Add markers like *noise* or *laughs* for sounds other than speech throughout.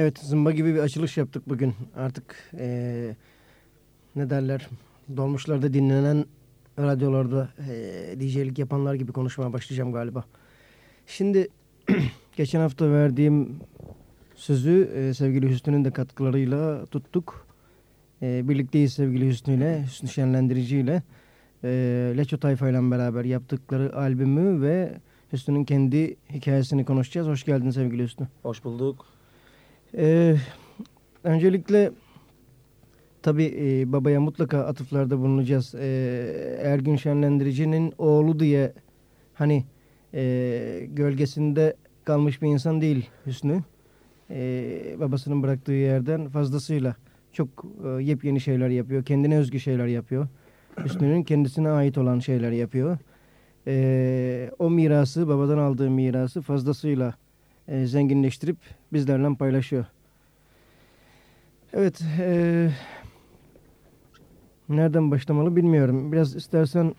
Evet zımba gibi bir açılış yaptık bugün. Artık ee, ne derler dolmuşlarda dinlenen radyolarda e, DJ'lik yapanlar gibi konuşmaya başlayacağım galiba. Şimdi *clears throat* geçen hafta verdiğim sözü e, sevgili Hüsnü'nün de katkılarıyla tuttuk. E, birlikteyiz sevgili Hüsnü ile, Hüsnü Şenlendirici ile. E, Leço Tayfa ile beraber yaptıkları albümü ve Hüsnü'nün kendi hikayesini konuşacağız. Hoş geldin sevgili Hüsnü. Hoş bulduk. Ee, öncelikle tabii e, babaya mutlaka atıflarda bulunacağız. Ee, Ergün Şenlendirici'nin oğlu diye hani e, gölgesinde kalmış bir insan değil Hüsnü. Ee, babasının bıraktığı yerden fazlasıyla çok e, yepyeni şeyler yapıyor. Kendine özgü şeyler yapıyor. Hüsnü'nün kendisine ait olan şeyler yapıyor. Ee, o mirası, babadan aldığı mirası fazlasıyla e, zenginleştirip bizlerle paylaşıyor. Evet, e, nereden başlamalı bilmiyorum. Biraz istersen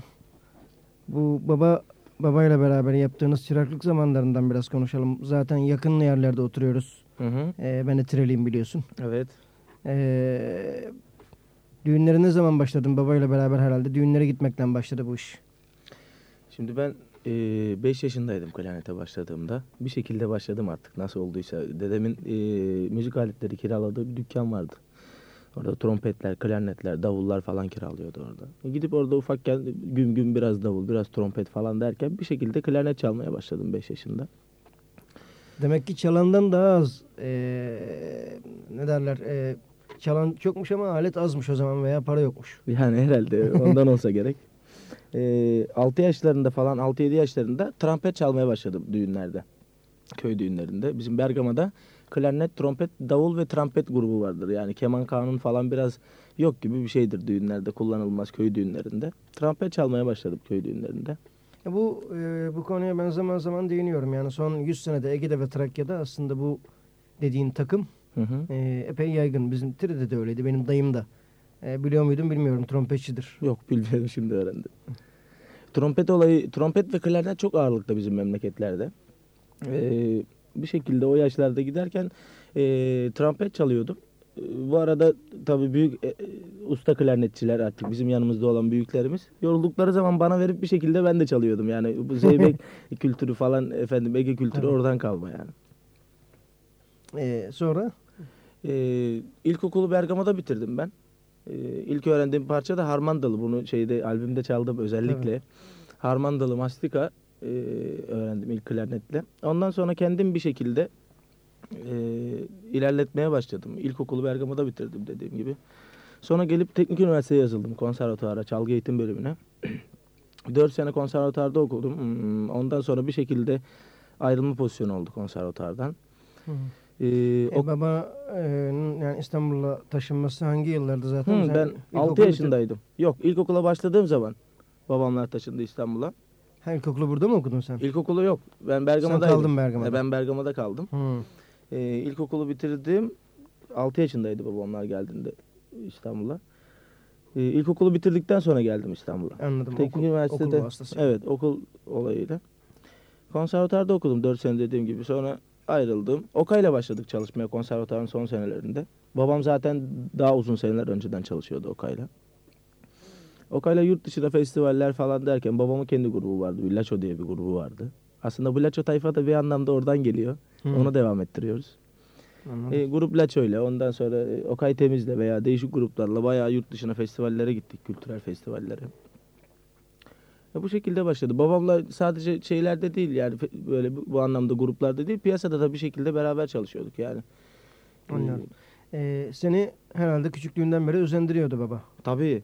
bu baba babayla beraber yaptığınız çıraklık zamanlarından biraz konuşalım. Zaten yakın yerlerde oturuyoruz. Hı hı. E, ben de Tireliyim biliyorsun. Evet. E, düğünlere ne zaman başladın babayla beraber herhalde? Düğünlere gitmekten başladı bu iş. Şimdi ben 5 e, yaşındaydım klarnete başladığımda. Bir şekilde başladım artık nasıl olduysa. Dedemin e, müzik aletleri kiraladığı bir dükkan vardı. Orada trompetler, klarnetler, davullar falan kiralıyordu orada. E, gidip orada ufakken gün gün biraz davul, biraz trompet falan derken bir şekilde klarnet çalmaya başladım 5 yaşında. Demek ki çalandan daha az ee, ne derler ee, çalan çokmuş ama alet azmış o zaman veya para yokmuş. Yani herhalde ondan olsa *laughs* gerek. E, 6 yaşlarında falan 6-7 yaşlarında trompet çalmaya başladım düğünlerde. Köy düğünlerinde. Bizim Bergama'da klarnet, trompet, davul ve trompet grubu vardır. Yani keman kanun falan biraz yok gibi bir şeydir düğünlerde kullanılmaz köy düğünlerinde. Trompet çalmaya başladım köy düğünlerinde. E bu e, bu konuya ben zaman zaman değiniyorum. Yani son 100 senede Ege'de ve Trakya'da aslında bu dediğin takım Hı hı. e, epey yaygın. Bizim Tri'de de öyleydi. Benim dayım da. E, biliyor muydum bilmiyorum. Trompetçidir. Yok bilmiyorum *laughs* şimdi öğrendim. Trompet olayı, trompet ve klarnet çok ağırlıkta bizim memleketlerde. Ee, bir şekilde o yaşlarda giderken e, trompet çalıyordum. E, Bu arada tabii büyük e, usta klarnetçiler artık bizim yanımızda olan büyüklerimiz yoruldukları zaman bana verip bir şekilde ben de çalıyordum. Yani bu *laughs* zeybek kültürü falan efendim Ege kültürü Tabii. oradan kalma yani. E, sonra Ee, ilkokulu Bergama'da bitirdim ben. Ee, ilk öğrendiğim parça da Harmandalı. Bunu şeyde albümde çaldım özellikle. Harmandalı Mastika e, öğrendim ilk klarnetle. Ondan sonra kendim bir şekilde e, ilerletmeye başladım. İlkokulu Bergama'da bitirdim dediğim gibi. Sonra gelip teknik üniversiteye yazıldım konservatuara, çalgı eğitim bölümüne. *clears throat* 4 sene konservatuarda okudum. Hmm, Ondan sonra bir şekilde ayrılma pozisyonu oldu konservatuardan. Hı. Ee, e, o- baba e, yani İstanbul'a taşınması hangi yıllarda zaten? Hı, Sen ben ilkokulu 6 bitir- yaşındaydım. Yok ilkokula başladığım zaman babamlar taşındı İstanbul'a. Ha, ilkokulu burada mı okudun sen? İlkokulu yok. Ben sen Bergama'daydım. kaldın Bergama'da. E, Ben Bergama'da kaldım. Hı. Ee, ilkokulu bitirdim. 6 yaşındaydı babamlar geldiğinde İstanbul'a. Ee, ilkokulu bitirdikten sonra geldim İstanbul'a. Anladım. Teknik okul, üniversitede okul vasıtası. evet okul olayıyla. Konservatuarda okudum 4 sene dediğim gibi. Sonra ayrıldım. Okay'la başladık çalışmaya konservatuarın son senelerinde. Babam zaten daha uzun seneler önceden çalışıyordu Okay'la. Okay'la yurt dışında festivaller falan derken babamın kendi grubu vardı. Villaço diye bir grubu vardı. Aslında bu Laço tayfa da bir anlamda oradan geliyor. Hı. Onu devam ettiriyoruz. Anladım. E, grup Laço ile ondan sonra e, Okay Temiz'le veya değişik gruplarla bayağı yurt dışına festivallere gittik. Kültürel festivallere. Bu şekilde başladı. Babamla sadece şeylerde değil yani böyle bu, anlamda gruplarda değil piyasada da bir şekilde beraber çalışıyorduk yani. E, Anlıyorum. Ee, seni herhalde küçüklüğünden beri özendiriyordu baba. tabii.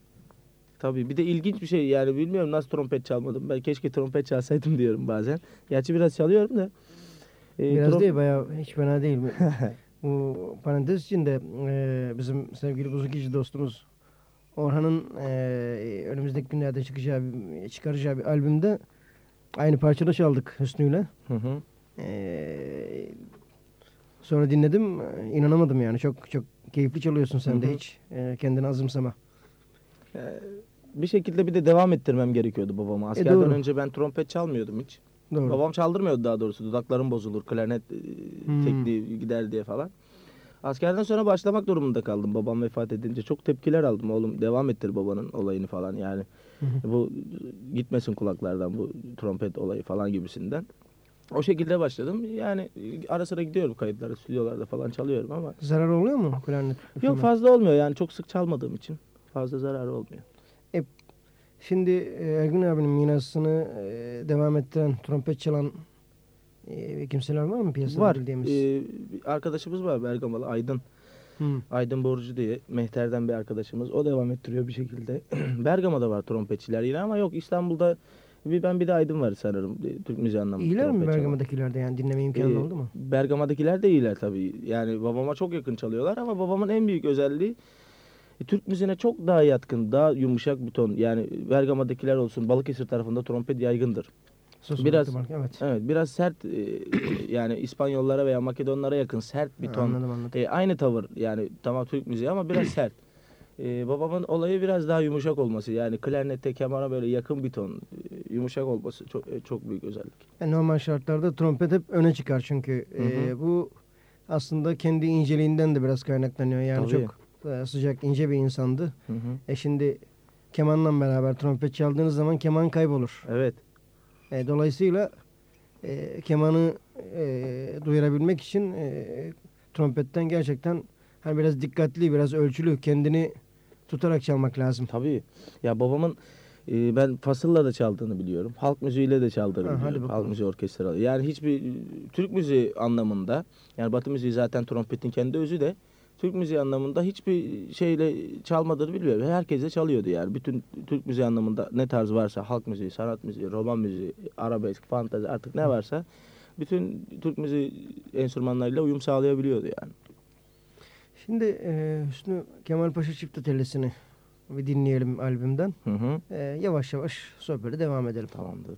Tabii. Bir de ilginç bir şey yani bilmiyorum nasıl trompet çalmadım. Ben keşke trompet çalsaydım diyorum bazen. Gerçi biraz çalıyorum da. E, Biraz trom- değil bayağı hiç fena değil. *laughs* Bu parantez içinde e, bizim sevgili buzukici dostumuz Orhan'ın e, önümüzdeki günlerde çıkacağı, çıkaracağı bir albümde aynı parçada çaldık Hüsnü'yle. Hı hı. E, sonra dinledim e, inanamadım yani çok çok keyifli çalıyorsun sen Hı de hı. hiç e, kendini azımsama. Ee, bir şekilde bir de devam ettirmem gerekiyordu babama. Askerden E, doğru. önce ben trompet çalmıyordum hiç. Doğru. Babam çaldırmıyordu daha doğrusu. Dudaklarım bozulur, klarnet e, Hmm. tekniği gider diye falan. Askerden sonra başlamak durumunda kaldım babam vefat edince. Çok tepkiler aldım oğlum devam ettir babanın olayını falan yani. Bu gitmesin kulaklardan bu trompet olayı falan gibisinden. O şekilde başladım. Yani e, ara sıra gidiyorum kayıtlara, stüdyolarda falan çalıyorum ama Zarar oluyor mu klarnet? yok fazla olmuyor yani çok sık çalmadığım için fazla zararı olmuyor. Şimdi e, Ergün abinin mirasını e, devam ettiren, trompet çalan e, kimseler var mı piyasada Var. bildiğimiz? Ee, bir arkadaşımız var Bergamalı Aydın. Hı. Aydın Borucu diye Mehter'den bir arkadaşımız. O devam ettiriyor bir şekilde. *clears throat* Bergama'da var trompetçiler yine ama yok İstanbul'da bir ben bir de Aydın var sanırım. Türk müziği anlamında. İyiler mi trompet çalan. Bergama'dakilerde yani dinleme imkanı Ee, oldu mu? Bergama'dakiler de iyiler tabii. Yani babama çok yakın çalıyorlar ama babamın en büyük özelliği e, Türk müziğine çok daha yatkın, daha yumuşak bir ton. Yani Bergama'dakiler olsun, Balıkesir tarafında trompet yaygındır. Sos biraz- olarak evet. Evet, biraz sert e, *coughs* yani İspanyollara veya Makedonlara yakın sert bir Ha, ton. Anladım anladım. E, aynı tavır yani tamam Türk müziği ama biraz sert. E, babamın olayı biraz daha yumuşak olması yani klarnete kemana böyle yakın bir ton e, yumuşak olması çok e, çok büyük özellik. Yani normal şartlarda trompet hep öne çıkar çünkü. Hı hı. E, bu aslında kendi inceliğinden de biraz kaynaklanıyor. Yani Tabii. çok e, sıcak, ince bir insandı. Hı hı. E şimdi kemanla beraber trompet çaldığınız zaman keman kaybolur. Evet. E, dolayısıyla e, kemanı e, duyurabilmek için e, trompetten gerçekten hani biraz dikkatli, biraz ölçülü, kendini tutarak çalmak lazım. Tabii. Ya babamın e, ben fasılla da çaldığını biliyorum. Halk müziğiyle de çaldığını Ha, biliyorum. Halk müziği orkestralı. Yani hiçbir e, Türk müziği anlamında yani Batı müziği zaten trompetin kendi özü de Türk müziği anlamında hiçbir şeyle çalmadığını bilmiyorum. Herkes de çalıyordu yani. Bütün Türk müziği anlamında ne tarz varsa halk müziği, sanat müziği, roman müziği, arabesk, fantezi artık ne varsa bütün Türk müziği enstrümanlarıyla uyum sağlayabiliyordu yani. Şimdi e, Hüsnü Kemal Paşa Çift Ötelesi'ni bir dinleyelim albümden. Hı hı. E, yavaş yavaş sohbete devam edelim. Tamamdır.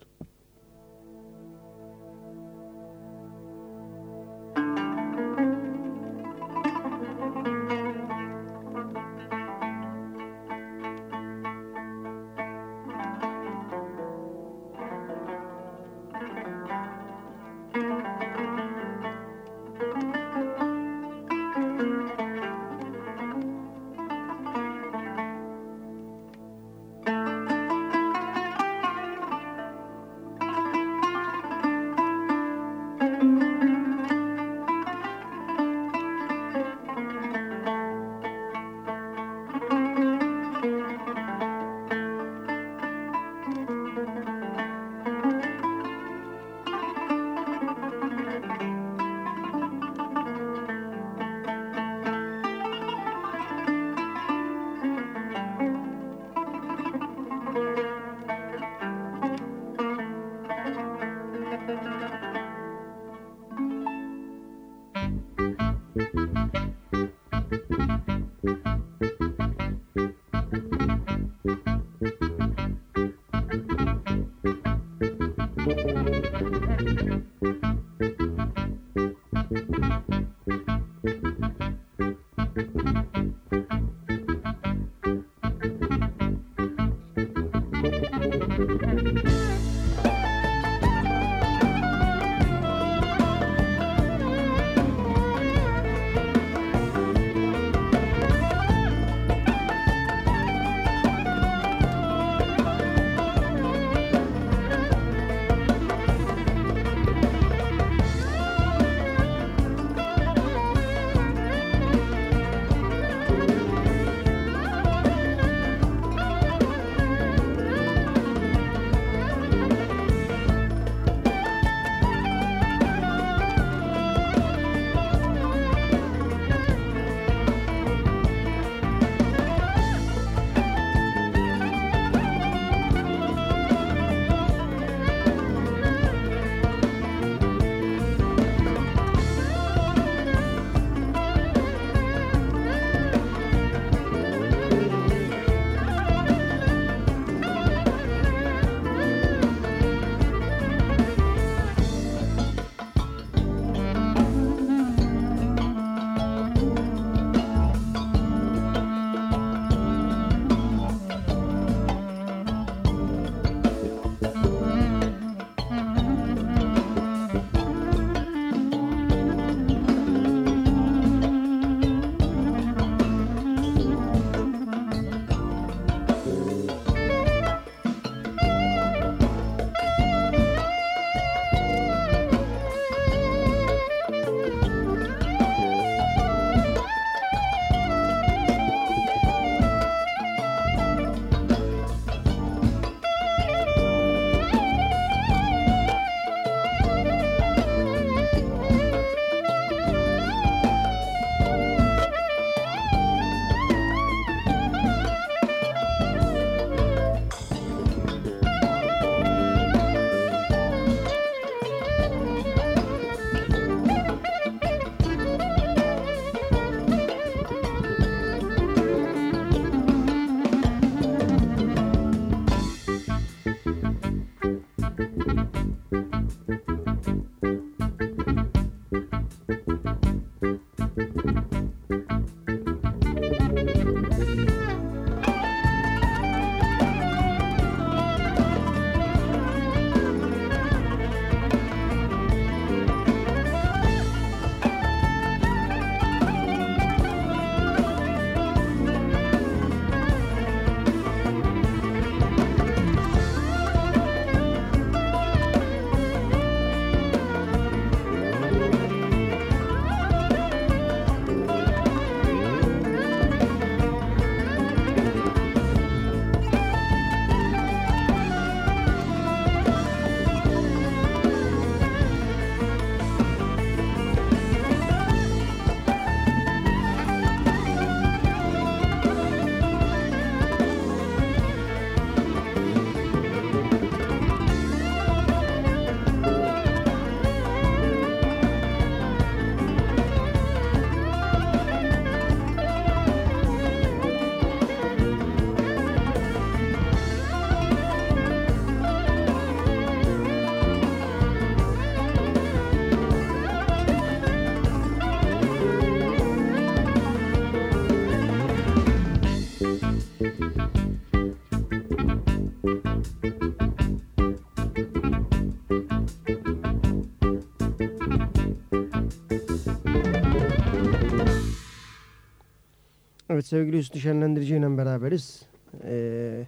Evet sevgili Hüsnü Şenlendirici ile beraberiz. Ee,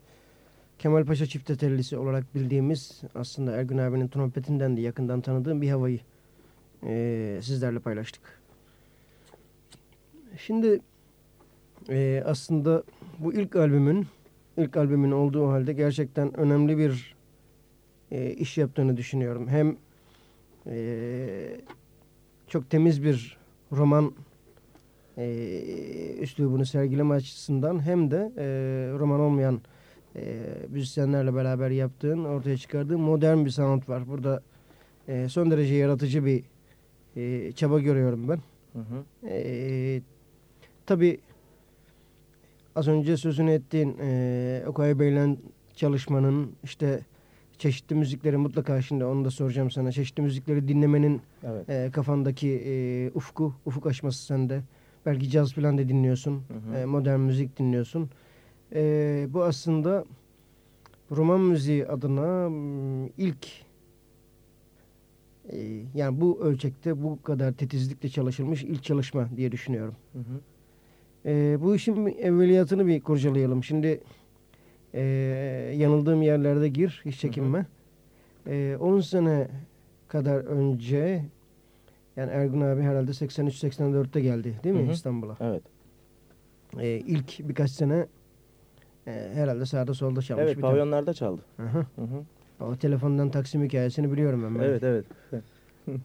Kemal Paşa çifte tellisi olarak bildiğimiz aslında Ergün abinin trompetinden de yakından tanıdığım bir havayı e, sizlerle paylaştık. Şimdi e, aslında bu ilk albümün ilk albümün olduğu halde gerçekten önemli bir e, iş yaptığını düşünüyorum. Hem e, çok temiz bir roman e, üslubunu sergileme açısından hem de e, roman olmayan e, müzisyenlerle beraber yaptığın, ortaya çıkardığın modern bir sound var. Burada e, son derece yaratıcı bir e, çaba görüyorum ben. Hı hı. E, tabii az önce sözünü ettiğin e, Okay Bey'le çalışmanın işte çeşitli müzikleri mutlaka şimdi onu da soracağım sana. Çeşitli müzikleri dinlemenin Evet. e, kafandaki e, ufku, ufuk aşması sende. Belki caz falan da dinliyorsun. Hı hı. e, modern müzik dinliyorsun. E, bu aslında roman müziği adına m, ilk e, yani bu ölçekte bu kadar titizlikle çalışılmış ilk çalışma diye düşünüyorum. Hı hı. E, bu işin evveliyatını bir kurcalayalım. Şimdi e, yanıldığım yerlerde gir, hiç çekinme. E, 10 sene kadar önce yani Ergun abi herhalde 83-84'te geldi değil mi. İstanbul'a? Evet. E, ilk birkaç sene e, herhalde sağda solda çalmış. Evet bir pavyonlarda çaldı. tane. Hı hı. Hı hı. O telefondan Taksim hikayesini biliyorum ben. Evet evet. *laughs*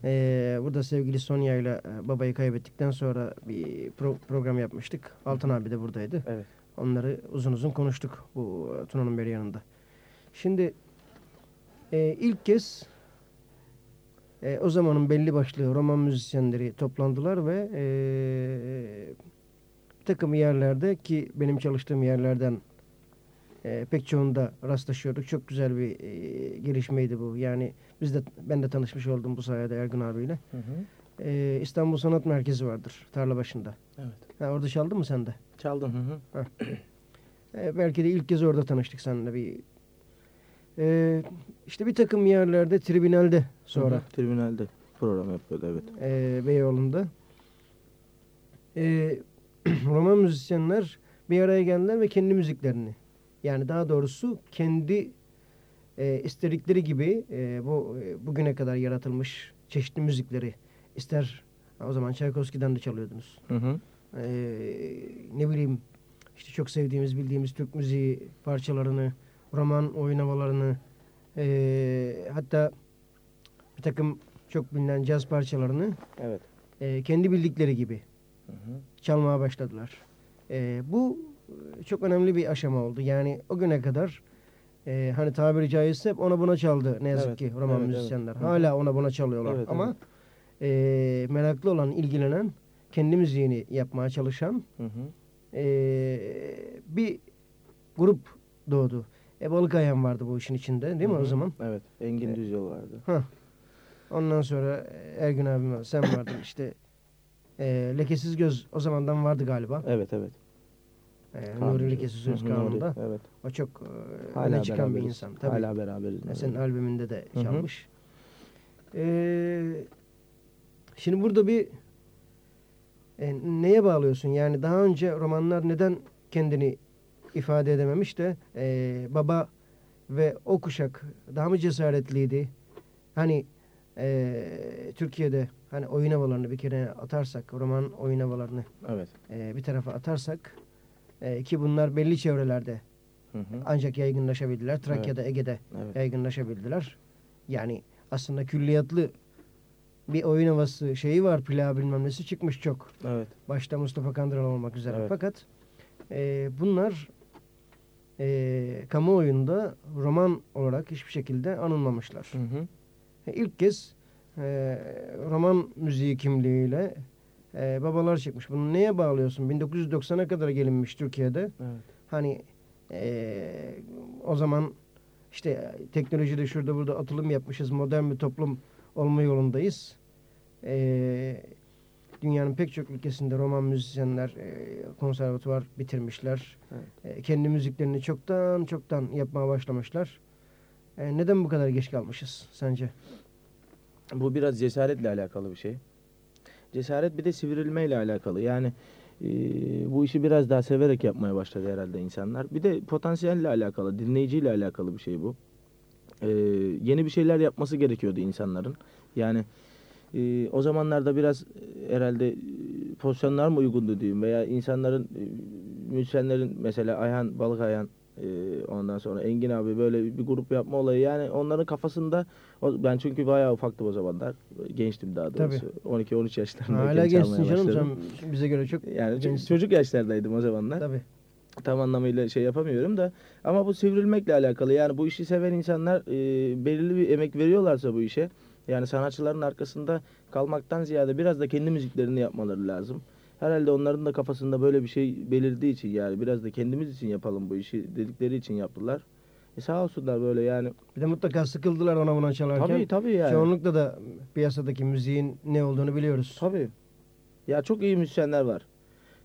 E, burada sevgili Sonya ile e, babayı kaybettikten sonra bir pro- program yapmıştık. Altan abi de buradaydı. Evet. Onları uzun uzun konuştuk bu e, Tuna'nın beri yanında. Şimdi e, ilk kez e, o zamanın belli başlı roman müzisyenleri toplandılar ve e, bir takım yerlerde ki benim çalıştığım yerlerden e, pek çoğunda rastlaşıyorduk. Çok güzel bir e, gelişmeydi bu. Yani biz de ben de tanışmış oldum bu sayede Ergun abiyle. Hı hı. E, İstanbul Sanat Merkezi vardır tarla başında. Evet. Ha, orada çaldın mı sen de? Çaldım. Hı hı. E, belki de ilk kez orada tanıştık seninle bir. E, işte bir takım yerlerde tribünelde sonra Hı hı. Tribünalde program yapıyordu evet. e, Beyoğlu'nda. E, *clears throat* roman müzisyenler bir araya geldiler ve kendi müziklerini yani daha doğrusu kendi e, istedikleri gibi e, bu e, bugüne kadar yaratılmış çeşitli müzikleri ister o zaman Çaykovski'den de çalıyordunuz. Hı hı. e, ne bileyim işte çok sevdiğimiz bildiğimiz Türk müziği parçalarını, roman oyun havalarını e, hatta bir takım çok bilinen caz parçalarını Evet. e, kendi bildikleri gibi Hı hı. çalmaya başladılar. E, bu e, çok önemli bir aşama oldu. Yani o güne kadar e, hani tabiri caizse hep ona buna çaldı ne yazık Evet, ki roman evet, müzisyenler. evet. Hala ona buna çalıyorlar. Evet, Ama e, meraklı olan, ilgilenen, kendi müziğini yapmaya çalışan Hı hı. Ee, bir grup doğdu. E, Balıkayan vardı bu işin içinde değil mi Hı o hı. zaman? Evet. Engin Evet. Düzyol vardı. Hah. Ondan sonra e, Ergün abim var, sen vardın işte. E, Lekesiz Göz o zamandan vardı galiba. Evet evet. E. Nuri Lekesiz Göz kanununda. Evet. O çok e, Hala öne çıkan bir beraberiz. insan. Tabii. Hala beraberiz. E, Senin albümünde de Hı hı. çalmış. E, şimdi burada bir e, neye bağlıyorsun? Yani daha önce romanlar neden kendini ifade edememiş de e, baba ve o kuşak daha mı cesaretliydi? Hani e, Türkiye'de hani oyun havalarını bir kere atarsak, roman oyun havalarını Evet. e, bir tarafa atarsak e, ki bunlar belli çevrelerde Hı hı. ancak yaygınlaşabildiler. Trakya'da, Ege'de Evet. yaygınlaşabildiler. Yani aslında külliyatlı bir oyun havası şeyi var. Pilav bilmem nesi çıkmış çok. Evet. Başta Mustafa Kandıral olmak üzere. Evet. Fakat e, bunlar e, kamuoyunda roman olarak hiçbir şekilde anılmamışlar. Hı hı. E, İlk kez e, roman müziği kimliğiyle e, babalar çıkmış. Bunu neye bağlıyorsun? 1990'a kadar gelinmiş Türkiye'de. Evet. Hani e, o zaman işte teknolojide şurada burada atılım yapmışız. Modern bir toplum olma yolundayız. E, dünyanın pek çok ülkesinde roman müzisyenler e, konservatuvar bitirmişler. Evet. E, kendi müziklerini çoktan çoktan yapmaya başlamışlar. E, neden bu kadar geç kalmışız sence? Bu biraz cesaretle alakalı bir şey. Cesaret bir de sivrilmeyle alakalı. Yani e, bu işi biraz daha severek yapmaya başladı herhalde insanlar. Bir de potansiyelle alakalı, dinleyiciyle alakalı bir şey bu. E, yeni bir şeyler yapması gerekiyordu insanların. Yani e, o zamanlarda biraz e, herhalde e, pozisyonlar mı uygundu diyeyim veya insanların e, müzisyenlerin mesela Ayhan Balık Ayhan e, ondan sonra Engin abi böyle bir grup yapma olayı yani onların kafasında o, ben çünkü bayağı ufaktım o zamanlar gençtim daha doğrusu 12-13 yaşlarındayken Hala gençsin canım başladım. bize göre çok yani gençsin. çocuk yaşlardaydım o zamanlar Tabii. tam anlamıyla şey yapamıyorum da ama bu sivrilmekle alakalı yani bu işi seven insanlar e, belirli bir emek veriyorlarsa bu işe yani sanatçıların arkasında kalmaktan ziyade biraz da kendi müziklerini yapmaları lazım. Herhalde onların da kafasında böyle bir şey belirdiği için yani biraz da kendimiz için yapalım bu işi dedikleri için yaptılar. E sağ olsunlar böyle yani. Bir de mutlaka sıkıldılar ona buna çalarken. Tabii tabii yani. Çoğunlukla da piyasadaki müziğin ne olduğunu biliyoruz. Tabii. Ya çok iyi müzisyenler var.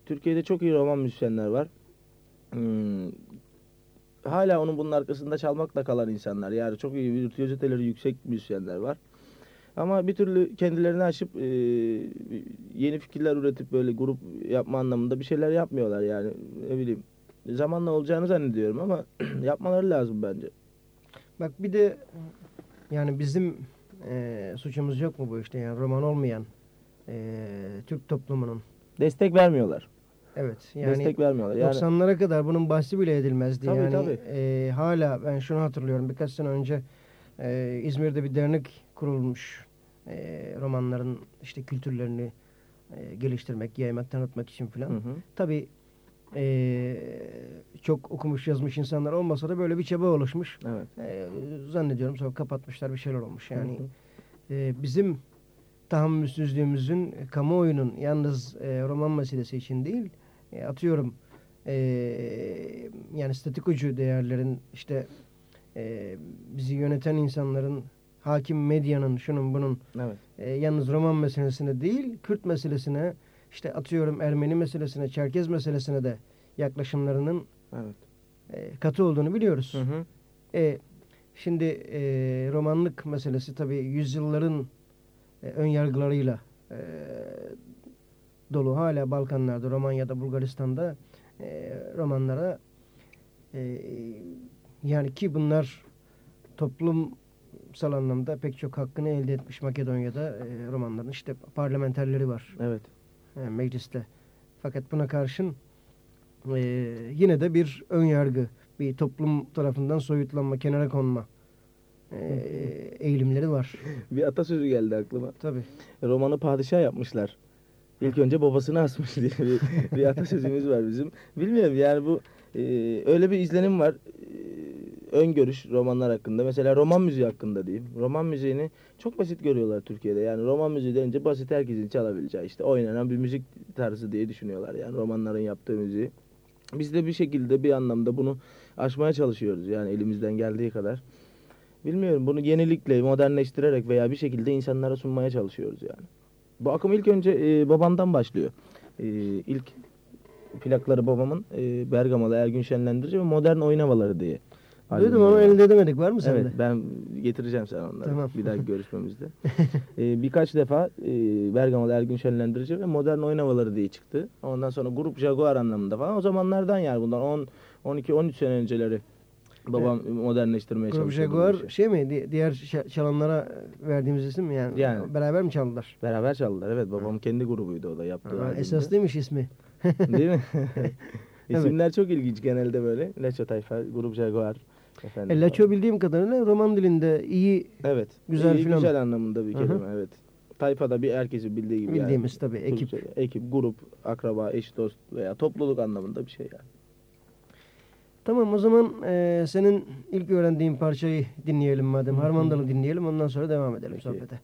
Türkiye'de çok iyi roman müzisyenler var. Hmm, hala onun bunun arkasında çalmakla kalan insanlar. Yani çok iyi virtüöziteleri yüksek müzisyenler var. Ama bir türlü kendilerini açıp e, yeni fikirler üretip böyle grup yapma anlamında bir şeyler yapmıyorlar yani. Ne bileyim. Zamanla olacağını zannediyorum ama *clears throat* yapmaları lazım bence. Bak bir de yani bizim e, suçumuz yok mu bu işte yani roman olmayan e, Türk toplumunun. Destek vermiyorlar. Evet yani Destek vermiyorlar. Yani 90'lara kadar bunun bahsi bile edilmezdi. Tabii, yani tabii. e, hala ben şunu hatırlıyorum birkaç sene önce e, İzmir'de bir dernek kurulmuş. E, romanların işte kültürlerini e, geliştirmek, yaymak, tanıtmak için filan. Tabii e, çok okumuş yazmış insanlar olmasa da böyle bir çaba oluşmuş. Evet. E, zannediyorum sonra kapatmışlar bir şeyler olmuş. Yani Hı hı. e, bizim tahammülsüzlüğümüzün kamuoyunun yalnız e, roman meselesi için değil e, atıyorum e, yani statikocu değerlerin işte e, bizi yöneten insanların hakim medyanın şunun bunun Evet. e, yalnız roman meselesine değil Kürt meselesine işte atıyorum Ermeni meselesine Çerkez meselesine de yaklaşımlarının Evet. e, katı olduğunu biliyoruz. Hı hı. E, şimdi e, romanlık meselesi tabii yüzyılların e, ön yargılarıyla e, dolu. Hala Balkanlarda, Romanya'da, Bulgaristan'da e, romanlara e, yani ki bunlar toplumsal anlamda pek çok hakkını elde etmiş Makedonya'da e, romanların işte parlamenterleri var Evet. e, mecliste. Fakat buna karşın e, yine de bir ön yargı, bir toplum tarafından soyutlanma, kenara konma e, eğilimleri var. *laughs* Bir atasözü geldi aklıma. Tabii. Romanı padişah yapmışlar. İlk önce babasını asmış diye bir, bir atasözümüz var bizim. Bilmiyorum yani bu e, öyle bir izlenim var. Ön görüş romanlar hakkında. Mesela roman müziği hakkında diyeyim. Roman müziğini çok basit görüyorlar Türkiye'de. Yani roman müziği denince basit herkesin çalabileceği işte oynanan bir müzik tarzı diye düşünüyorlar. Yani romanların yaptığı müziği. Biz de bir şekilde bir anlamda bunu aşmaya çalışıyoruz. Yani elimizden geldiği kadar. Bilmiyorum bunu yenilikle, modernleştirerek veya bir şekilde insanlara sunmaya çalışıyoruz yani. Bu akım ilk önce e, babamdan başlıyor. E, ilk plakları babamın e, Bergamalı Ergün Şenlendirici ve Modern Oyun Havaları diye. Duydum var. elde edemedik. Var mı sende? Evet ben getireceğim sana onları Tamam. bir dahaki görüşmemizde. *laughs* e, birkaç defa e, Bergamalı Ergün Şenlendirici ve Modern Oyun Havaları diye çıktı. Ondan sonra Grup Jaguar anlamında falan. O zamanlardan yani bundan 10 12 13 sene önceleri babam modernleştirmeye Grup çalışıyordu. bu Jaguar işi. şey mi? Di- Diğer çalanlara verdiğimiz isim mi yani? Yani. Beraber mi çaldılar? Beraber çaldılar. Evet babam kendi grubuydu o da yaptığı. Ha, albümde. esaslıymış ismi. Değil mi? *laughs* *laughs* Evet. İsimler çok ilginç genelde böyle. Leço Tayfa, Grup Jaguar. Efendim. E, Laço bildiğim kadarıyla roman dilinde iyi Evet. Güzel İyi, filan. Güzel anlamında bir Hı hı. kelime evet. Tayfada bir herkesin bildiği gibi bildiğimiz yani. tabii ekip. Grup, ekip, grup, akraba, eş, dost veya topluluk anlamında bir şey yani. Tamam o zaman e, senin ilk öğrendiğin parçayı dinleyelim madem. Hı hı. Harmandalı dinleyelim ondan sonra devam edelim Peki. sohbete.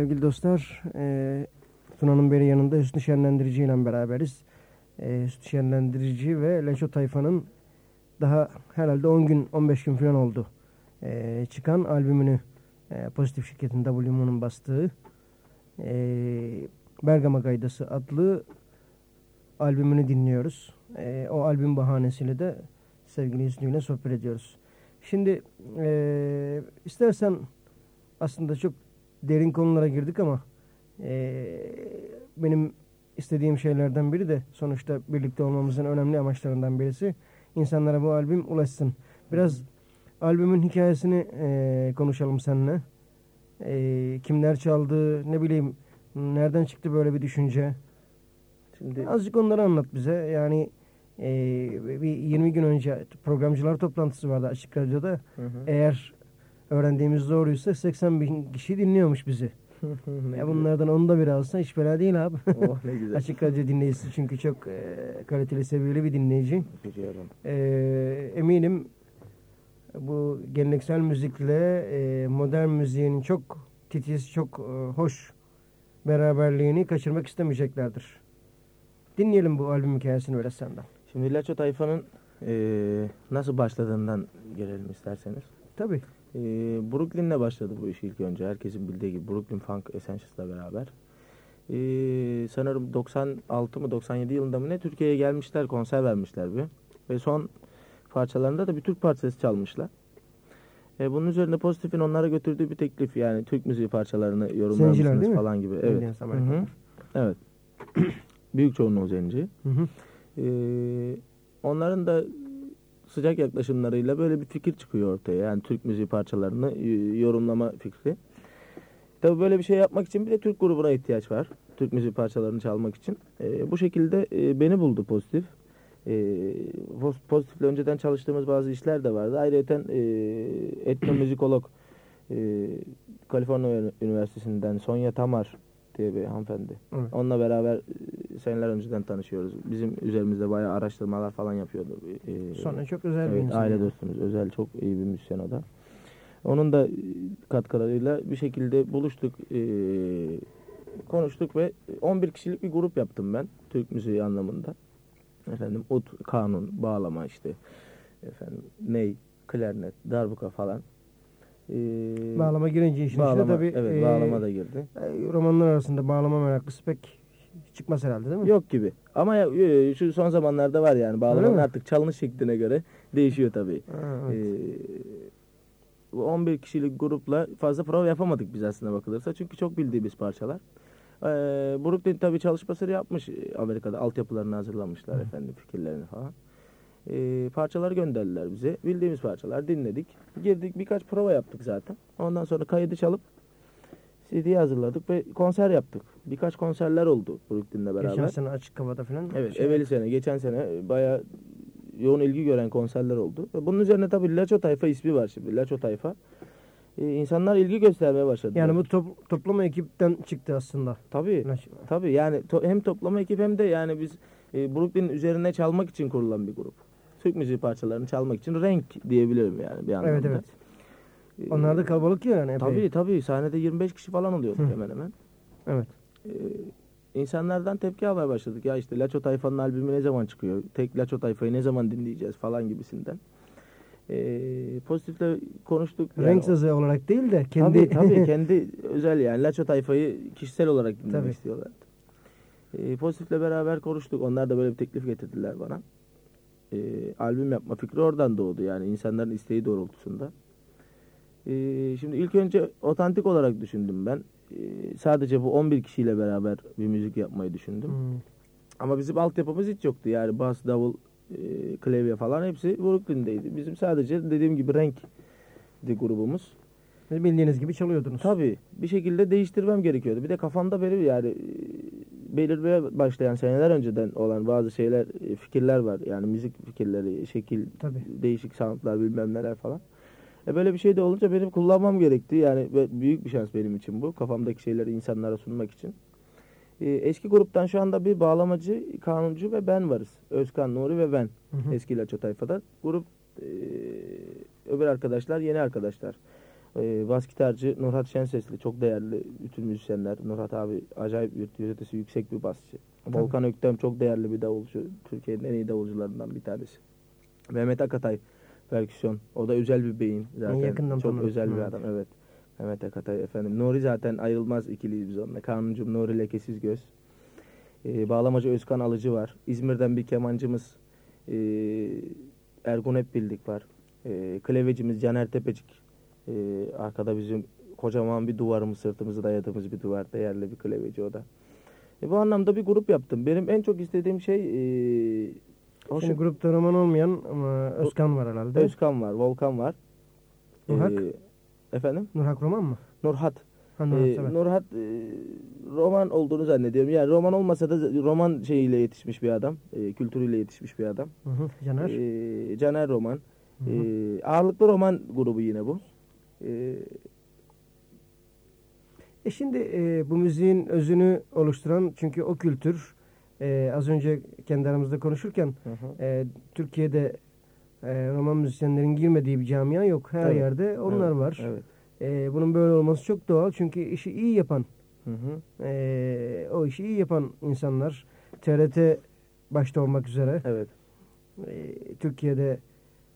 Sevgili dostlar, e, Tuna'nın beri yanında Hüsnü Şenlendirici ile beraberiz. E, Hüsnü Şenlendirici ve Leço Tayfa'nın daha herhalde 10 gün, 15 gün falan oldu. E, çıkan albümünü e, Pozitif Şirket'in WMO'nun bastığı e, Bergama Gaydası adlı albümünü dinliyoruz. E, o albüm bahanesiyle de sevgili Hüsnü ile sohbet ediyoruz. Şimdi e, istersen aslında çok derin konulara girdik ama e, benim istediğim şeylerden biri de sonuçta birlikte olmamızın önemli amaçlarından birisi insanlara bu albüm ulaşsın. Biraz albümün hikayesini e, konuşalım seninle. E, kimler çaldı, ne bileyim nereden çıktı böyle bir düşünce? Şimdi azıcık onları anlat bize. Yani e, bir 20 gün önce programcılar toplantısı vardı Açık Radyo'da. Hı hı. Eğer öğrendiğimiz doğruysa 80 bin kişi dinliyormuş bizi. *laughs* ya bunlardan onu da bir alsa hiç fena değil abi. oh ne güzel. Açık Radyo dinleyicisi çünkü çok e, kaliteli seviyeli bir dinleyici. Biliyorum. E, eminim bu geleneksel müzikle e, modern müziğin çok titiz, çok e, hoş beraberliğini kaçırmak istemeyeceklerdir. Dinleyelim bu albüm hikayesini öyle senden. Şimdi Laço Tayfa'nın e, nasıl başladığından gelelim isterseniz. Tabii. E, Brooklyn'le başladı bu iş ilk önce. Herkesin bildiği gibi Brooklyn Funk Essentials'la beraber. E, sanırım 96 mı 97 yılında mı ne Türkiye'ye gelmişler, konser vermişler bir. Ve son parçalarında da bir Türk parçası çalmışlar. E, bunun üzerine Pozitif'in onlara götürdüğü bir teklif yani Türk müziği parçalarını yorumlar mısınız falan gibi. Evet. Hı -hı. Evet. *clears throat* Büyük çoğunluğu zenci. Hı hı. Ee, onların da sıcak yaklaşımlarıyla böyle bir fikir çıkıyor ortaya. Yani Türk müziği parçalarını e, yorumlama fikri. Tabii böyle bir şey yapmak için bir de Türk grubuna ihtiyaç var. Türk müziği parçalarını çalmak için. Ee, bu şekilde e, beni buldu pozitif. E, pozitifle önceden çalıştığımız bazı işler de vardı. Ayrıca e, etnomüzikolog e, Kaliforniya Üniversitesi'nden Sonya Tamar diye bir hanımefendi. Evet. Onunla beraber e, seneler önceden tanışıyoruz. Bizim üzerimizde bayağı araştırmalar falan yapıyordu. Ee, Sonra çok özel evet, bir insan. Aile dostumuz. Özel çok iyi bir müzisyen o da. Onun da katkılarıyla bir şekilde buluştuk. E, konuştuk ve 11 kişilik bir grup yaptım ben. Türk müziği anlamında. Efendim ut, kanun, bağlama işte. Efendim ney, klarnet, darbuka falan. Ee, bağlama girince işin bağlama, içine tabii. Evet e, bağlama da girdi. E, romanlar arasında bağlama meraklısı pek çıkmaz herhalde değil mi? Yok gibi. Ama ya, e, şu son zamanlarda var yani bağlamanın artık çalınış şekline göre değişiyor tabii. Ha, evet. ee, 11 kişilik grupla fazla prova yapamadık biz aslında bakılırsa. Çünkü çok bildiğimiz parçalar. Ee, Brooklyn tabii çalışmasını yapmış Amerika'da. Altyapılarını hazırlamışlar Hı. efendim fikirlerini falan e, parçalar gönderdiler bize. Bildiğimiz parçalar dinledik. Girdik birkaç prova yaptık zaten. Ondan sonra kaydı çalıp CD'yi hazırladık ve konser yaptık. Birkaç konserler oldu Brooklyn'le beraber. Geçen sene açık havada falan. Evet şey evveli sene geçen sene bayağı yoğun ilgi gören konserler oldu. Ve bunun üzerine tabii Laço Tayfa ismi var şimdi. Laço Tayfa. Ee, insanlar ilgi göstermeye başladı. Yani bu top, toplama ekipten çıktı aslında. Tabii. Laço. Tabii yani to, hem toplama ekip hem de yani biz e, Brooklyn üzerine çalmak için kurulan bir grup. Türk müziği parçalarını çalmak için renk diyebilirim yani bir anlamda. Evet evet. Ee, Onlar da kalabalık yani. Epey. Tabii tabii sahnede 25 kişi falan oluyordu hemen hemen. Evet. Ee, insanlardan tepki almaya başladık. Ya işte Laço Tayfa'nın albümü ne zaman çıkıyor? Tek Laço Tayfa'yı ne zaman dinleyeceğiz falan gibisinden. Ee, pozitifle konuştuk. Renk yani, sözü olarak değil de kendi... Tabii tabii *laughs* kendi özel yani Laço Tayfa'yı kişisel olarak dinlemek tabii. istiyorlardı. Ee, pozitifle beraber konuştuk. Onlar da böyle bir teklif getirdiler bana e, albüm yapma fikri oradan doğdu. Yani insanların isteği doğrultusunda. E, şimdi ilk önce otantik olarak düşündüm ben. E, sadece bu 11 kişiyle beraber bir müzik yapmayı düşündüm. Hmm. Ama bizim altyapımız hiç yoktu. Yani bas, davul, e, klavye falan hepsi Brooklyn'deydi. Bizim sadece dediğim gibi renkti grubumuz. Bildiğiniz gibi çalıyordunuz. Tabii. Bir şekilde değiştirmem gerekiyordu. Bir de kafamda benim yani belirmeye başlayan seneler önceden olan bazı şeyler, e, fikirler var. Yani müzik fikirleri, şekil, Tabii. değişik sanatlar bilmem neler falan. E böyle bir şey de olunca benim kullanmam gerekti. Yani büyük bir şans benim için bu. Kafamdaki şeyleri insanlara sunmak için. E, eski gruptan şu anda bir bağlamacı, kanuncu ve ben varız. Özkan Nuri ve ben. Hı hı. Eski Laço tayfada. Grup e, öbür arkadaşlar yeni arkadaşlar. E, bas gitarcı Nurhat Şensesli. Çok değerli bütün müzisyenler. Nurhat abi acayip virtüözitesi yüksek bir basçı. Tabii. Volkan Öktem çok değerli bir davulcu. Türkiye'nin en iyi davulcularından bir tanesi. Mehmet Akatay perküsyon. O da özel bir beyin zaten. Yakından çok tanırım. özel bir adam evet. Mehmet Akatay efendim. Nuri zaten ayrılmaz ikiliyiz biz onunla. Kanuncum Nuri Lekesiz Göz. Ee, bağlamacı Özkan Alıcı var. İzmir'den bir kemancımız ee, Ergun Hep Bildik var. Ee, klavecimiz Caner Tepecik. Ee, arkada bizim kocaman bir duvarımız sırtımızı dayadığımız bir duvar. Değerli bir klaveci o da. E, bu anlamda bir grup yaptım. Benim en çok istediğim şey o Şimdi şu- grupta roman olmayan ama Özkan var herhalde. Özkan var, Volkan var. Nurhak? Ee, efendim? Nurhak roman mı? Nurhat. Ha, Nurhak Ee, evet. Nurhat e, roman olduğunu zannediyorum. Yani roman olmasa da roman şeyiyle yetişmiş bir adam. e, kültürüyle yetişmiş bir adam. Hı hı, Caner. Ee, Caner roman. Hı hı. Ee, ağırlıklı roman grubu yine bu. Ee, E şimdi e, bu müziğin özünü oluşturan çünkü o kültür e, az önce kendi aramızda konuşurken hı hı. e, Türkiye'de e, roman müzisyenlerin girmediği bir camia yok. Her Evet. yerde onlar Evet, var. Evet. E, bunun böyle olması çok doğal çünkü işi iyi yapan Hı hı. e, o işi iyi yapan insanlar TRT başta olmak üzere Evet. e, Türkiye'de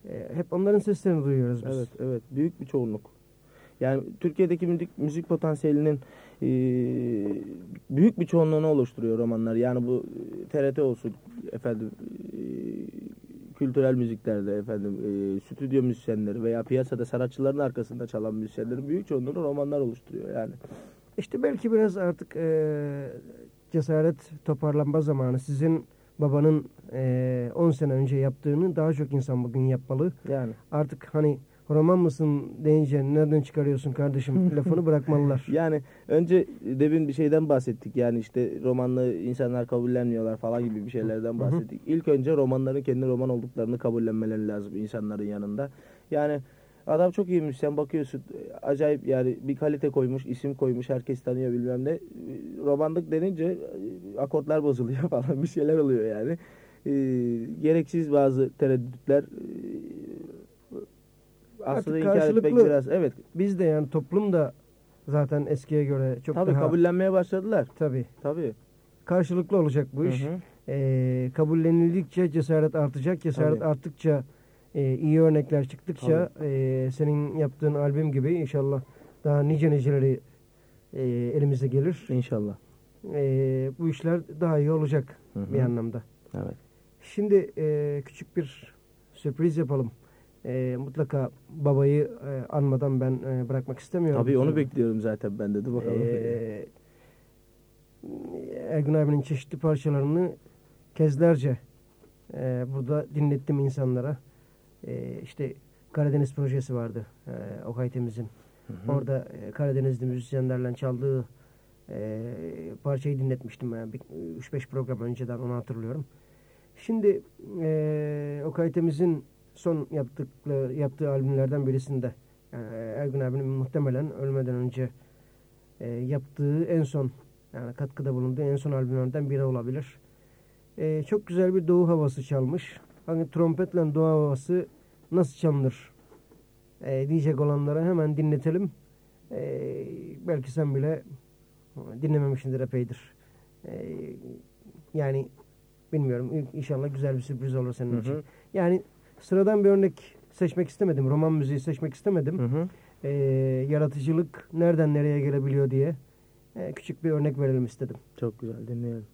e, hep onların seslerini duyuyoruz biz. Evet, evet. Büyük bir çoğunluk. Yani Türkiye'deki müzik, müzik potansiyelinin e, büyük bir çoğunluğunu oluşturuyor romanlar. Yani bu e, TRT olsun efendim e, kültürel müziklerde efendim e, stüdyo müzisyenleri veya piyasada sanatçıların arkasında çalan müzisyenlerin büyük çoğunluğunu romanlar oluşturuyor yani. İşte belki biraz artık e, cesaret toparlanma zamanı. Sizin babanın e, 10 sene önce yaptığını daha çok insan bugün yapmalı. Yani Artık hani roman mısın deyince nereden çıkarıyorsun kardeşim *laughs* lafını bırakmalılar. yani önce demin bir şeyden bahsettik. Yani işte romanlı insanlar kabullenmiyorlar falan gibi bir şeylerden bahsettik. İlk önce romanların kendi roman olduklarını kabullenmeleri lazım insanların yanında. Yani adam çok iyi müzisyen bakıyorsun acayip yani bir kalite koymuş, isim koymuş, herkes tanıyor bilmem ne. Romanlık denince e, akortlar bozuluyor *laughs* falan bir şeyler oluyor yani. E, gereksiz bazı tereddütler e, aslında Artık inkar etmek biraz evet Biz de yani toplum da zaten eskiye göre çok Tabii daha kabullenmeye başladılar. tabii Tabii. karşılıklı olacak bu iş. Hı hı. E, kabullenildikçe cesaret artacak. Cesaret Tabii. arttıkça e, iyi örnekler çıktıkça e, senin yaptığın albüm gibi inşallah daha nice niceleri e, elimize gelir. İnşallah. E, bu işler daha iyi olacak Hı hı. bir anlamda. Evet. Şimdi e, küçük bir sürpriz yapalım. E, mutlaka babayı e, anmadan ben e, bırakmak istemiyorum. Tabii onu bekliyorum zaten ben de. Dur bakalım. Ee, Ergun abinin çeşitli parçalarını kezlerce e, burada dinlettim insanlara. E, işte Karadeniz projesi vardı e, Okay Temiz'in. Orada e, Karadenizli müzisyenlerle çaldığı e, parçayı dinletmiştim. Yani bir- 3-5 program önceden onu hatırlıyorum. Şimdi e, Okay Temiz'in son yaptıkları, yaptığı albümlerden birisinde yani Ergun abinin muhtemelen ölmeden önce e, yaptığı en son yani katkıda bulunduğu en son albümlerden biri olabilir. E, çok güzel bir doğu havası çalmış. Hani trompetle doğu havası nasıl çalınır e, diyecek olanlara hemen dinletelim. E, belki sen bile dinlememişsindir epeydir. E, yani bilmiyorum inşallah güzel bir sürpriz olur senin Hı için. hı. Yani sıradan bir örnek seçmek istemedim. Roman müziği seçmek istemedim. Hı hı. Ee, yaratıcılık nereden nereye gelebiliyor diye e, küçük bir örnek verelim istedim. Çok güzel dinleyelim.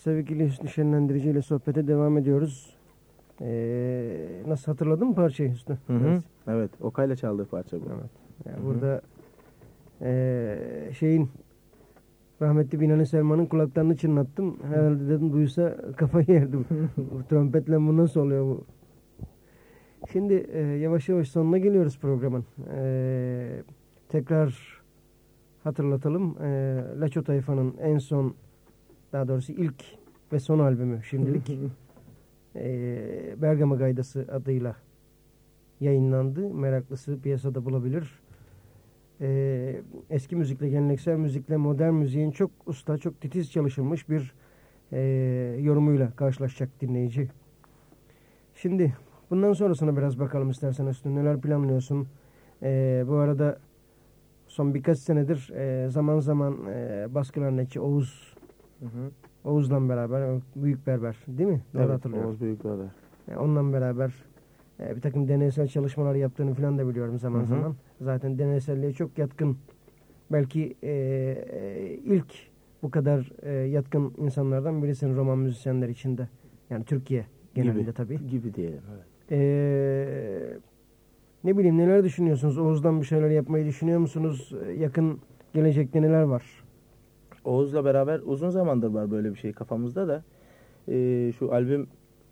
Sevgili Hüsnü Şenlendirici ile sohbete devam ediyoruz. Ee, nasıl hatırladın mı parçayı Hüsnü? Hı hı. Evet. evet. Okay'la çaldığı parça bu. Evet. Yani burada e, şeyin rahmetli Binali Selman'ın kulaklarını çınlattım. Herhalde dedim duysa kafayı yerdim. *laughs* Trompetle bu nasıl oluyor bu? Şimdi e, yavaş yavaş sonuna geliyoruz programın. E, tekrar hatırlatalım. E, Laço Tayfa'nın en son daha doğrusu ilk ve son albümü şimdilik *laughs* e, Bergama Gaydası adıyla yayınlandı. Meraklısı piyasada bulabilir. E, eski müzikle, geleneksel müzikle, modern müziğin çok usta, çok titiz çalışılmış bir e, yorumuyla karşılaşacak dinleyici. Şimdi bundan sonrasına biraz bakalım istersen üstüne neler planlıyorsun. E, bu arada son birkaç senedir e, zaman zaman e, baskı Oğuz Hı hı. Oğuz'la beraber Büyük Berber değil mi? Doğru evet, hatırlıyorum. Oğuz Büyük Berber. Yani onunla beraber e, bir takım deneysel çalışmalar yaptığını falan da biliyorum zaman hı hı. zaman. Zaten deneyselliğe çok yatkın. Belki e, e, ilk bu kadar e, yatkın insanlardan birisin roman müzisyenler içinde. Yani Türkiye genelinde gibi, tabii. Gibi diyelim. Evet. E, ne bileyim neler düşünüyorsunuz? Oğuz'dan bir şeyler yapmayı düşünüyor musunuz? Yakın gelecekte neler var? Oğuz'la beraber uzun zamandır var böyle bir şey kafamızda da. E, şu albüm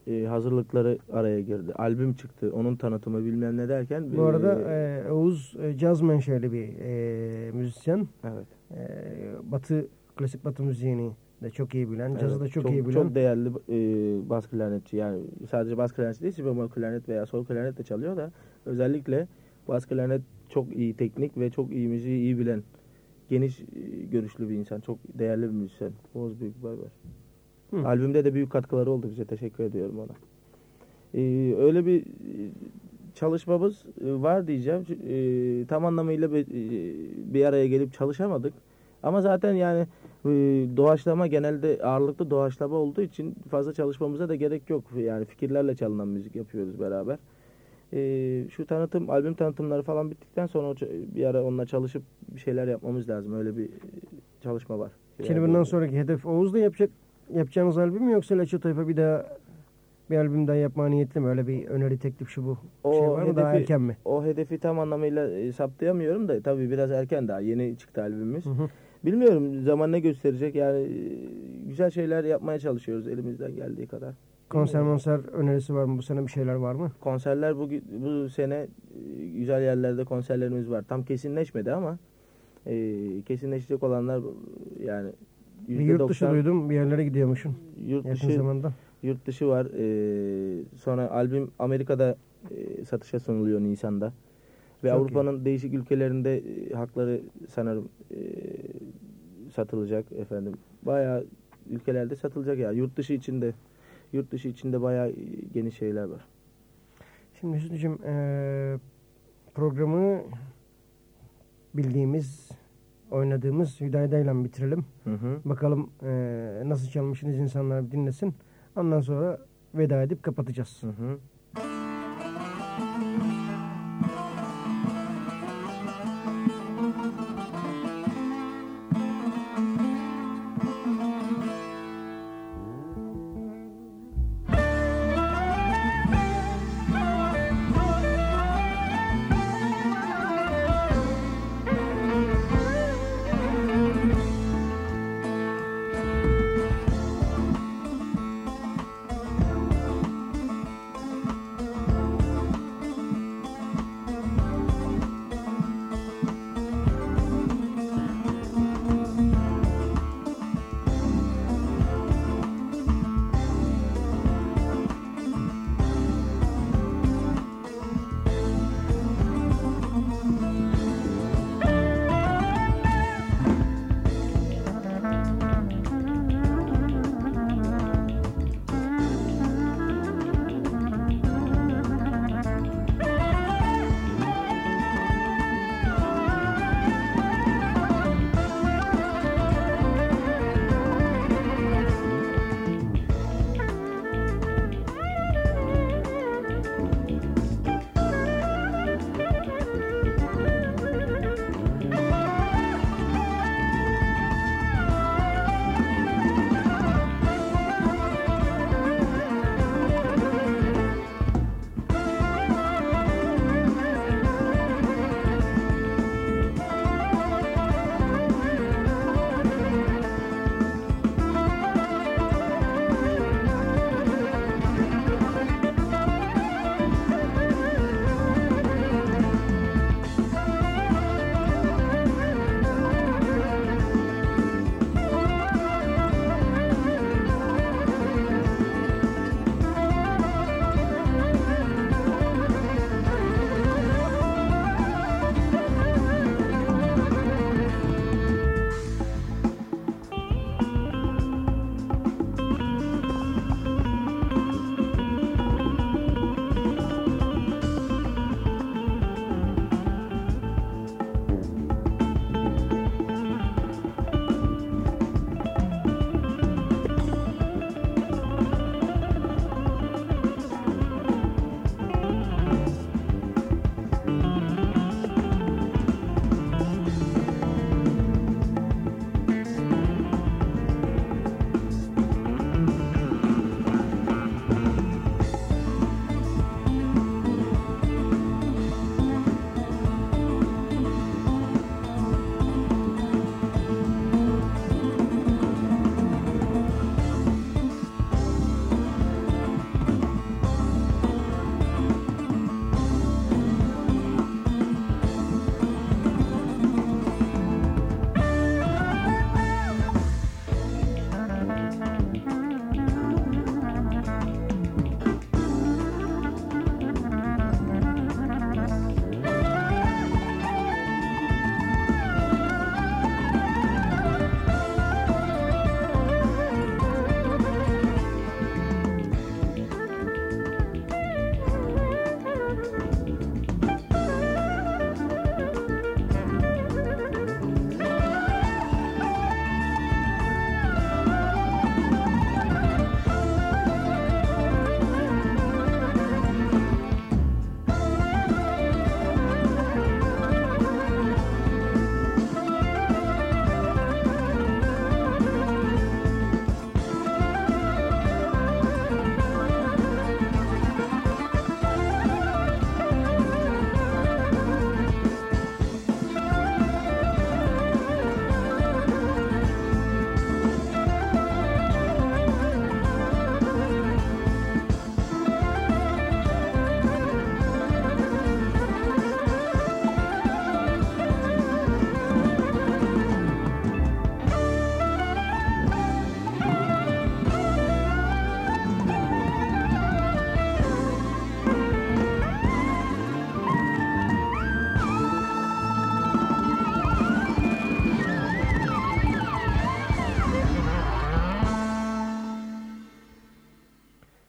e, hazırlıkları araya girdi. Albüm çıktı. Onun tanıtımı bilmem ne derken. Bu arada e, Oğuz e, caz menşeli bir e, müzisyen. Evet. E, batı, klasik batı müziğini de çok iyi bilen, evet, cazı da çok, çok iyi bilen. Çok değerli e, bas klarnetçi. Yani sadece bas klarnetçi değil, bemol klarnet veya sol klarnet de çalıyor da özellikle bas klarnet çok iyi teknik ve çok iyi müziği iyi bilen geniş e, görüşlü bir insan. Çok değerli bir müzisyen. Oğuz Büyük Barbar. Hı. Albümde de büyük katkıları oldu bize. Teşekkür ediyorum ona. Ee, öyle bir e, çalışmamız e, var diyeceğim. Ee, tam anlamıyla bir, bir araya gelip çalışamadık. Ama zaten yani doğaçlama genelde ağırlıklı doğaçlama olduğu için fazla çalışmamıza da gerek yok. Yani fikirlerle çalınan müzik yapıyoruz beraber e, şu tanıtım, albüm tanıtımları falan bittikten sonra bir ara onunla çalışıp bir şeyler yapmamız lazım. Öyle bir çalışma var. Şimdi bundan sonraki hedef Oğuz'da yapacak yapacağınız albüm mü yoksa Laço Tayfa bir daha bir albüm daha yapma niyetli mi? Öyle bir öneri teklif şu bu o şey var mı? daha erken mi? O hedefi tam anlamıyla e, saptayamıyorum da tabii biraz erken daha. Yeni çıktı albümümüz. Hı hı. Bilmiyorum zaman ne gösterecek. Yani e, güzel şeyler yapmaya çalışıyoruz elimizden geldiği kadar. Konser monser önerisi var mı? Bu sene bir şeyler var mı? Konserler bu, bu sene e, güzel yerlerde konserlerimiz var. Tam kesinleşmedi ama e, kesinleşecek olanlar yani bir yurt dışı duydum bir yerlere gidiyormuşsun. Yurt yakın dışı, zamanda. Yurt dışı var. E, sonra albüm Amerika'da e, satışa sunuluyor Nisan'da. Ve Avrupa'nın değişik ülkelerinde e, hakları sanırım e, satılacak efendim. Bayağı ülkelerde satılacak ya. Yurt dışı içinde yurt dışı içinde bayağı geniş şeyler var. Şimdi Hüsnü'cüğüm e, programı bildiğimiz, oynadığımız Hüdayda'yla bitirelim. Hı hı. Bakalım e, nasıl çalmışsınız insanlar dinlesin. Ondan sonra veda edip kapatacağız. Hı hı.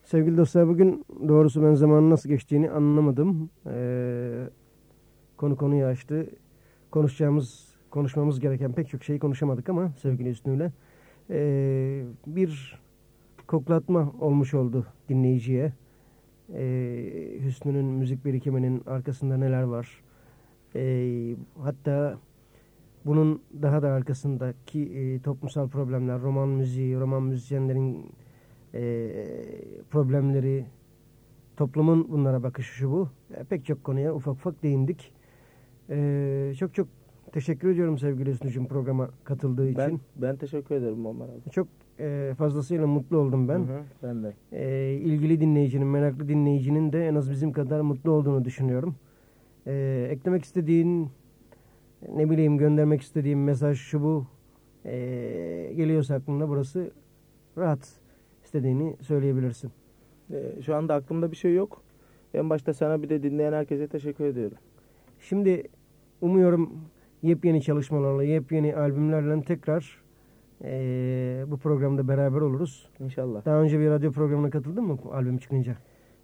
Sevgili dostlar bugün doğrusu ben zamanın nasıl geçtiğini anlamadım. Ee, konu konuyu açtı. Konuşacağımız, konuşmamız gereken pek çok şeyi konuşamadık ama sevgili Hüsnü'yle. Ee, bir koklatma olmuş oldu dinleyiciye. Ee, Hüsnü'nün müzik birikiminin arkasında neler var. Ee, hatta bunun daha da arkasındaki e, toplumsal problemler, roman müziği, roman müzisyenlerin e, problemleri, toplumun bunlara bakışı şu bu. E, pek çok konuya ufak ufak değindik. E, çok çok teşekkür ediyorum sevgili Hüsnü'cüm programa katıldığı Ben, için. ben teşekkür ederim Muammer abi. Çok e, fazlasıyla mutlu oldum ben. Hı hı, ben de. E, ilgili dinleyicinin, meraklı dinleyicinin de en az bizim kadar mutlu olduğunu düşünüyorum. E, eklemek istediğin, ne bileyim göndermek istediğim mesaj şu bu e, geliyorsa aklına burası rahat istediğini söyleyebilirsin. Ee, şu anda aklımda bir şey yok. En başta sana bir de dinleyen herkese teşekkür ediyorum. Şimdi umuyorum yepyeni çalışmalarla, yepyeni albümlerle tekrar e, bu programda beraber oluruz. İnşallah. Daha önce bir radyo programına katıldın mı albüm çıkınca?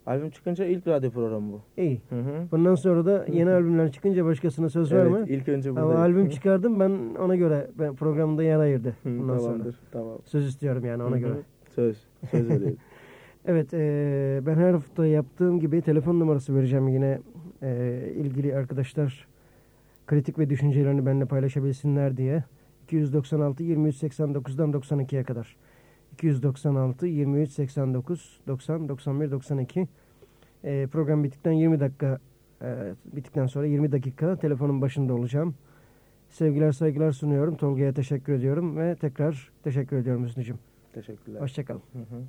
Albüm çıkınca ilk radyo programı bu. İyi. Hı hı. Bundan sonra da yeni albümler çıkınca başkasına söz verme. Evet, ilk önce Ama buradayım. albüm çıkardım ben ona göre ben programda yer ayırdı. Hı, Bundan sonra. Tamamdır. Tamam. Söz istiyorum yani ona Hı hı. göre. Söz. Söz veriyorum. *laughs* Evet e, ben her hafta yaptığım gibi telefon numarası vereceğim yine e, ilgili arkadaşlar kritik ve düşüncelerini benimle paylaşabilsinler diye. 296 23 89'dan 92'ye kadar. 296 23 89 90 91 92 e, program bittikten 20 dakika e, bittikten sonra 20 dakika telefonun başında olacağım. Sevgiler saygılar sunuyorum. Tolga'ya teşekkür ediyorum ve tekrar teşekkür ediyorum Hüsnü'cüm. Teşekkürler. Hoşçakal. Hı hı.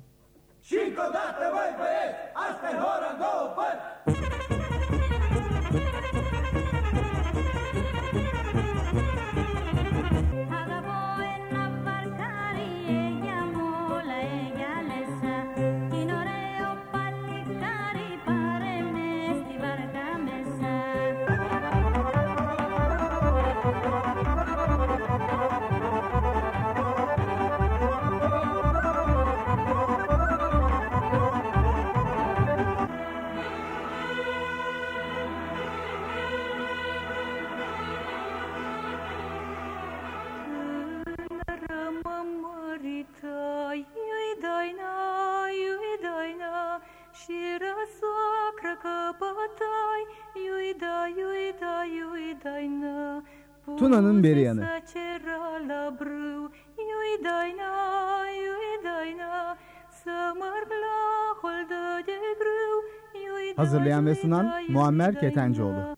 İui da, Hazırlayan ve sunan Muammer. Ketencoğlu.